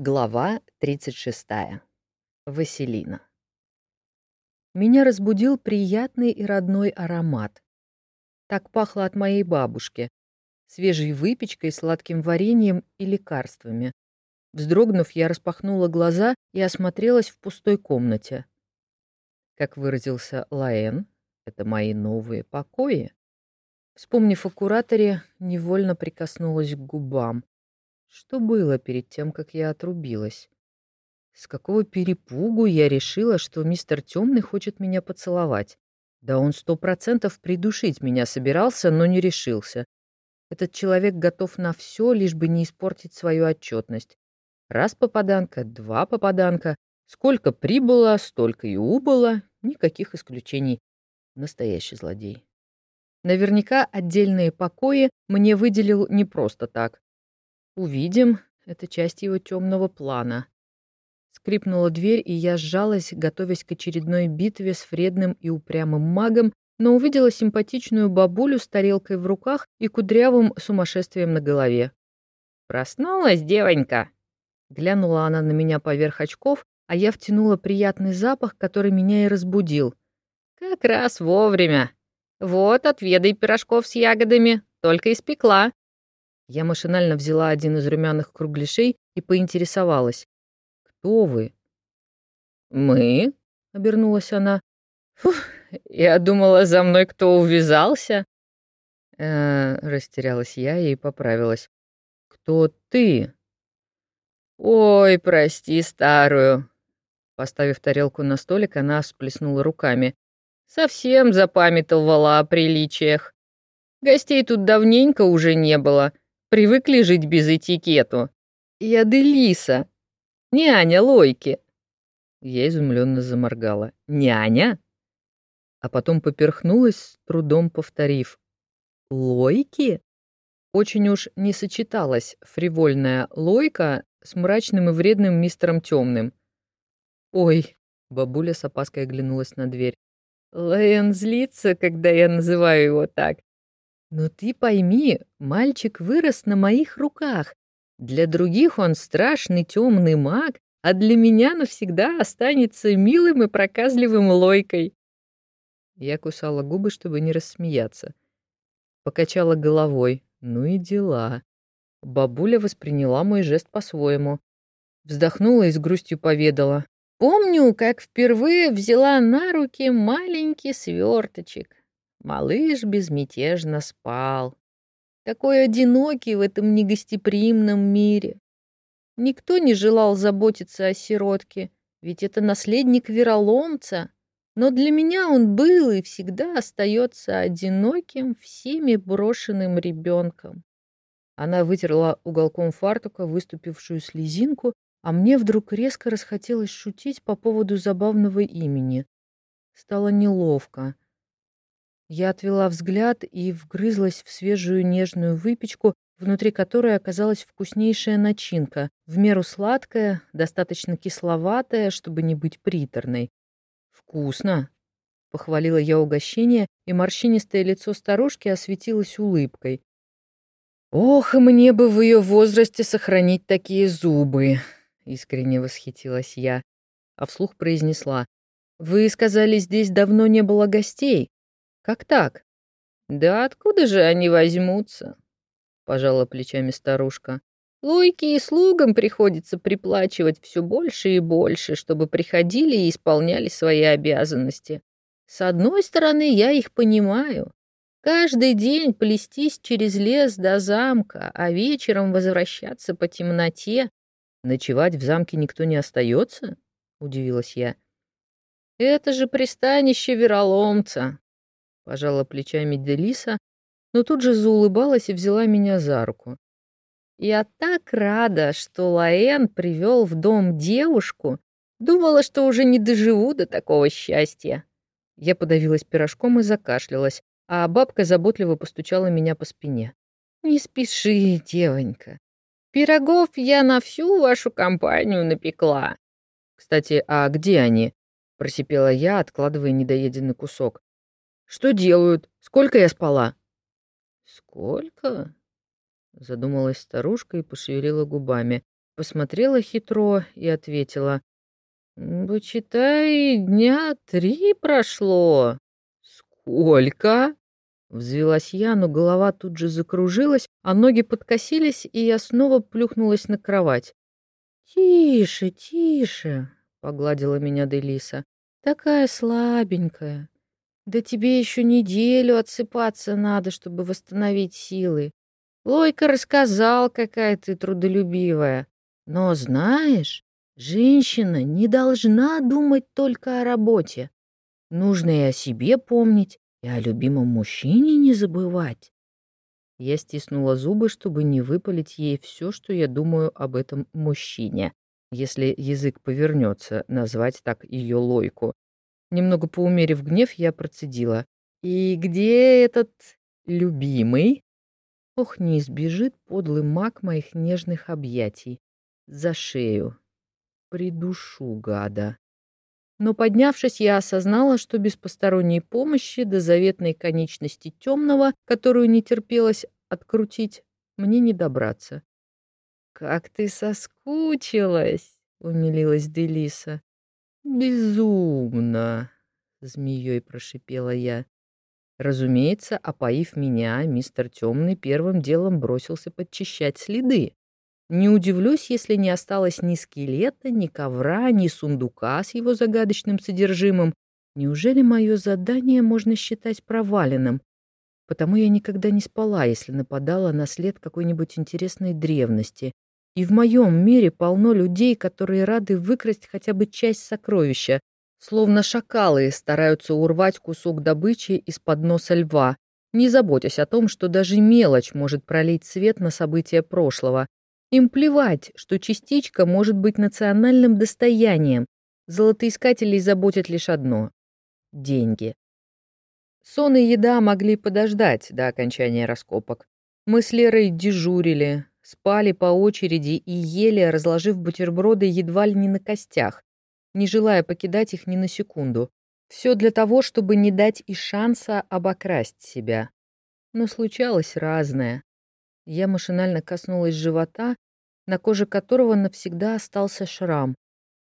Глава 36. Василина. Меня разбудил приятный и родной аромат. Так пахло от моей бабушки, свежей выпечкой, сладким вареньем и лекарствами. Вздрогнув, я распахнула глаза и осмотрелась в пустой комнате. Как выразился Лаэн, это мои новые покои. Вспомнив о кураторе, невольно прикоснулась к губам. Что было перед тем, как я отрубилась? С какого перепугу я решила, что мистер Темный хочет меня поцеловать? Да он сто процентов придушить меня собирался, но не решился. Этот человек готов на все, лишь бы не испортить свою отчетность. Раз попаданка, два попаданка. Сколько прибыло, столько и убыло. Никаких исключений. Настоящий злодей. Наверняка отдельные покои мне выделил не просто так. Увидим, это часть его темного плана. Скрипнула дверь, и я сжалась, готовясь к очередной битве с вредным и упрямым магом, но увидела симпатичную бабулю с тарелкой в руках и кудрявым сумасшествием на голове. «Проснулась, девонька!» Глянула она на меня поверх очков, а я втянула приятный запах, который меня и разбудил. «Как раз вовремя. Вот, отведай пирожков с ягодами, только испекла. Я машинально взяла один из румяных кругляшей и поинтересовалась. «Кто вы?» «Мы?» — обернулась она. «Фух, я думала, за мной кто увязался». Э, растерялась я и поправилась. «Кто ты?» «Ой, прости старую». Поставив тарелку на столик, она всплеснула руками. «Совсем запамятовала о приличиях. Гостей тут давненько уже не было. Привыкли жить без этикету. Я Делиса, няня Лойки. Я изумленно заморгала. Няня? А потом поперхнулась, с трудом повторив. Лойки? Очень уж не сочеталась фривольная лойка с мрачным и вредным мистером Темным. Ой, бабуля с опаской оглянулась на дверь. Лэн злится, когда я называю его так. Но ты пойми, мальчик вырос на моих руках. Для других он страшный темный маг, а для меня навсегда останется милым и проказливым лойкой. Я кусала губы, чтобы не рассмеяться. Покачала головой. Ну и дела. Бабуля восприняла мой жест по-своему. Вздохнула и с грустью поведала. Помню, как впервые взяла на руки маленький сверточек. Малыш безмятежно спал. Такой одинокий в этом негостеприимном мире. Никто не желал заботиться о сиротке, ведь это наследник вероломца. Но для меня он был и всегда остается одиноким, всеми брошенным ребенком. Она вытерла уголком фартука выступившую слезинку, а мне вдруг резко расхотелось шутить по поводу забавного имени. Стало неловко. Я отвела взгляд и вгрызлась в свежую нежную выпечку, внутри которой оказалась вкуснейшая начинка, в меру сладкая, достаточно кисловатая, чтобы не быть приторной. «Вкусно!» — похвалила я угощение, и морщинистое лицо старушки осветилось улыбкой. «Ох, мне бы в ее возрасте сохранить такие зубы!» — искренне восхитилась я, а вслух произнесла. «Вы сказали, здесь давно не было гостей?» Как так? Да откуда же они возьмутся? Пожала плечами старушка. Лойке и слугам приходится приплачивать все больше и больше, чтобы приходили и исполняли свои обязанности. С одной стороны, я их понимаю. Каждый день плестись через лес до замка, а вечером возвращаться по темноте. Ночевать в замке никто не остается? Удивилась я. Это же пристанище вероломца, Пожала плечами Делиса, но тут же заулыбалась и взяла меня за руку. Я так рада, что Лаэн привел в дом девушку. Думала, что уже не доживу до такого счастья. Я подавилась пирожком и закашлялась, а бабка заботливо постучала меня по спине. «Не спеши, девонька. Пирогов я на всю вашу компанию напекла». «Кстати, а где они?» — просипела я, откладывая недоеденный кусок. Что делают? Сколько я спала?» «Сколько?» — задумалась старушка и пошевелила губами. посмотрела хитро и ответила. «Почитай, дня три прошло». «Сколько?» Взвелась я, но голова тут же закружилась, а ноги подкосились, и я снова плюхнулась на кровать. «Тише, тише», — погладила меня Делиса. «Такая слабенькая. Да тебе еще неделю отсыпаться надо, чтобы восстановить силы. Лойка рассказал, какая ты трудолюбивая. Но знаешь, женщина не должна думать только о работе. Нужно и о себе помнить, и о любимом мужчине не забывать. Я стиснула зубы, чтобы не выпалить ей все, что я думаю об этом мужчине, если язык повернется назвать так ее лойку. Немного поумерив гнев, я процедила. «И где этот любимый?» Ох, не избежит подлый маг моих нежных объятий. За шею. Придушу гада. Но поднявшись, я осознала, что без посторонней помощи до заветной конечности темного, которую не терпелось открутить, мне не добраться. «Как ты соскучилась!» — умилилась Делиса. «Безумно!» — змеей прошипела я. Разумеется, опоив меня, мистер Темный первым делом бросился подчищать следы. Не удивлюсь, если не осталось ни скелета, ни ковра, ни сундука с его загадочным содержимым. Неужели мое задание можно считать проваленным? Потому я никогда не спала, если нападала на след какой-нибудь интересной древности. И в моем мире полно людей, которые рады выкрасть хотя бы часть сокровища, словно шакалы стараются урвать кусок добычи из-под носа льва, не заботясь о том, что даже мелочь может пролить свет на события прошлого. Им плевать, что частичка может быть национальным достоянием. Золотоискателей заботит лишь одно — деньги. Сон и еда могли подождать до окончания раскопок. Мы с Лерой дежурили, спали по очереди и ели, разложив бутерброды едва ли не на костях, не желая покидать их ни на секунду. Все для того, чтобы не дать и шанса обокрасть себя. Но случалось разное. Я машинально коснулась живота, на коже которого навсегда остался шрам.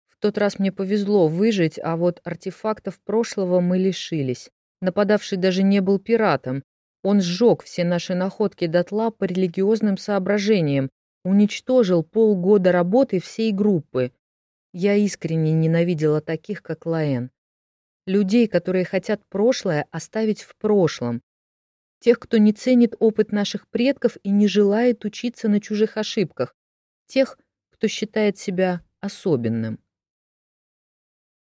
В тот раз мне повезло выжить, а вот артефактов прошлого мы лишились. Нападавший даже не был пиратом. Он сжег все наши находки дотла по религиозным соображениям, уничтожил полгода работы всей группы. Я искренне ненавидела таких, как Лаэн. Людей, которые хотят прошлое оставить в прошлом, тех, кто не ценит опыт наших предков и не желает учиться на чужих ошибках, тех, кто считает себя особенным.